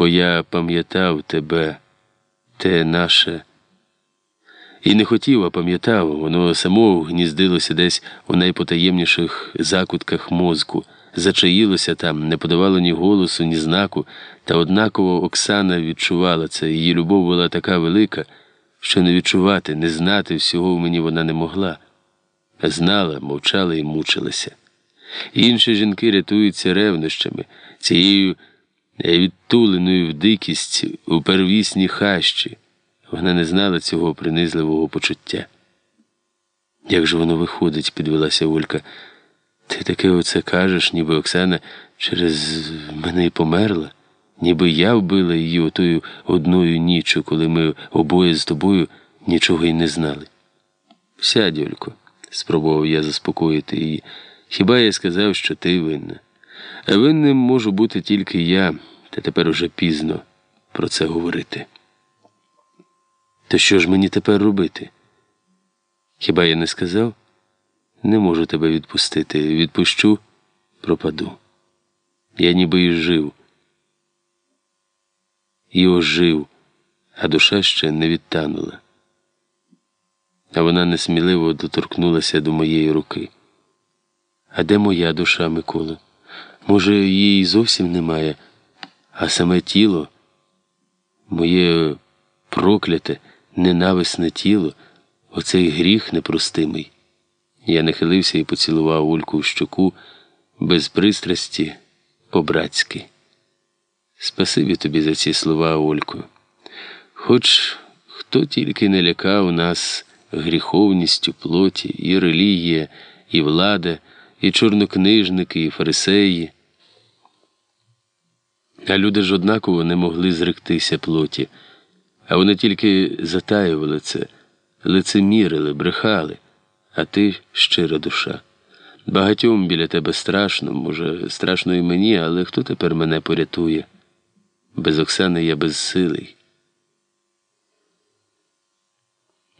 бо я пам'ятав тебе, те наше. І не хотів, а пам'ятав, воно само гніздилося десь у найпотаємніших закутках мозку, зачаїлося там, не подавало ні голосу, ні знаку, та однаково Оксана відчувала це, її любов була така велика, що не відчувати, не знати всього в мені вона не могла. Знала, мовчала і мучилася. Інші жінки рятуються ревнощами, цією відтуленою в дикість у первісній хащі. Вона не знала цього принизливого почуття. Як же воно виходить, підвелася Олька. Ти таке оце кажеш, ніби Оксана через мене й померла, ніби я вбила її отою одною ніччю, коли ми обоє з тобою нічого й не знали. Сядь, Олько, спробував я заспокоїти її. Хіба я сказав, що ти винна? Винним можу бути тільки я, та тепер уже пізно про це говорити. То що ж мені тепер робити? Хіба я не сказав? Не можу тебе відпустити. Відпущу, пропаду. Я ніби і жив. І ожив, а душа ще не відтанула. А вона несміливо доторкнулася до моєї руки. А де моя душа, Микола? Може, її зовсім немає, а саме тіло, моє прокляте, ненависне тіло, оцей гріх непростимий. Я нахилився і поцілував Ольку в щоку без пристрасті, по-братськи. Спасибі тобі за ці слова, Олько. Хоч хто тільки не лякав нас гріховністю плоті, і релігія, і влада, і чорнокнижники, і фарисеї. А люди ж однаково не могли зректися плоті, а вони тільки затаювали це, лицемірили, брехали, а ти щира душа. Багатьом біля тебе страшно, може, страшно і мені, але хто тепер мене порятує? Без Оксани я безсилий.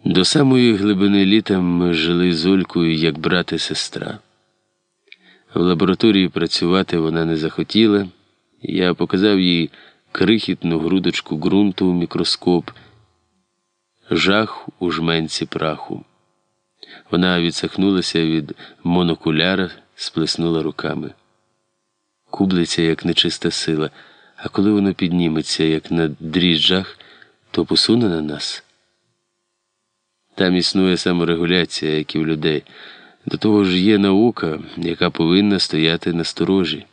До самої глибини літа ми жили з Олькою як брат і сестра. В лабораторії працювати вона не захотіла. Я показав їй крихітну грудочку ґрунту у мікроскоп, жах у жменці праху. Вона відсахнулася від монокуляра, сплеснула руками. Кублиця, як нечиста сила, а коли воно підніметься, як на дріжджах, то посуне на нас. Там існує саморегуляція, як і в людей. До того ж є наука, яка повинна стояти на сторожі.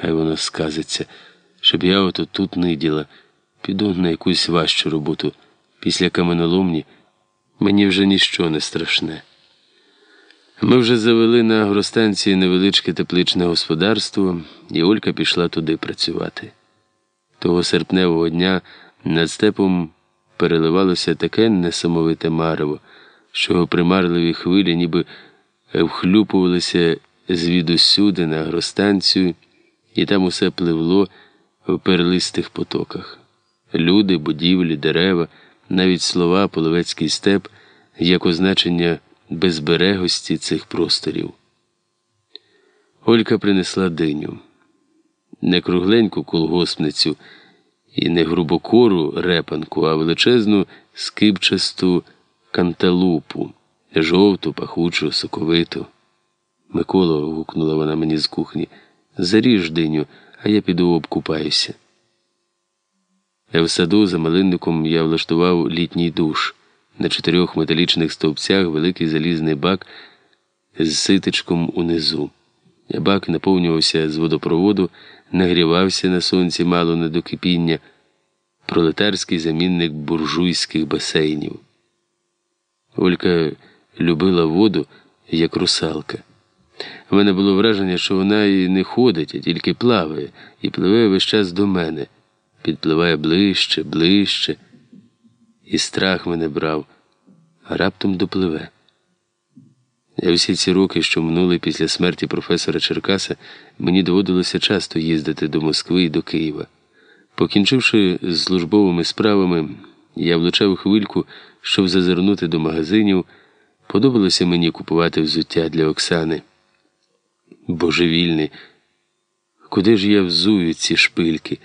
Хай воно сказиться, щоб я ото тут ниділа, піду на якусь важчу роботу. Після каменоломні мені вже ніщо не страшне. Ми вже завели на агростанції невеличке тепличне господарство, і Олька пішла туди працювати. Того серпневого дня над степом переливалося таке несамовите марево, що примарливі хвилі ніби вхлюпувалися звідусюди на агростанцію, і там усе пливло в перлистих потоках. Люди, будівлі, дерева, навіть слова, половецький степ, як означення безберегості цих просторів. Олька принесла диню, не кругленьку колгоспницю і не грубокору репанку, а величезну скипчасту канталупу, жовту, пахучу, соковиту. Микола, гукнула вона мені з кухні, заріж диню, а я піду обкупаюся. В саду за малинником я влаштував літній душ. На чотирьох металічних стовпцях великий залізний бак з ситичком унизу. Бак наповнювався з водопроводу, нагрівався на сонці мало не до кипіння, пролетарський замінник буржуйських басейнів. Олька любила воду, як русалка. У мене було враження, що вона і не ходить, а тільки плаває, і пливе весь час до мене, підпливає ближче, ближче, і страх мене брав, а раптом допливе. Я всі ці роки, що минули після смерті професора Черкаса, мені доводилося часто їздити до Москви і до Києва. Покінчивши з службовими справами, я влучав хвильку, щоб зазирнути до магазинів. Подобалося мені купувати взуття для Оксани. Божевільний. Куди ж я взую ці шпильки?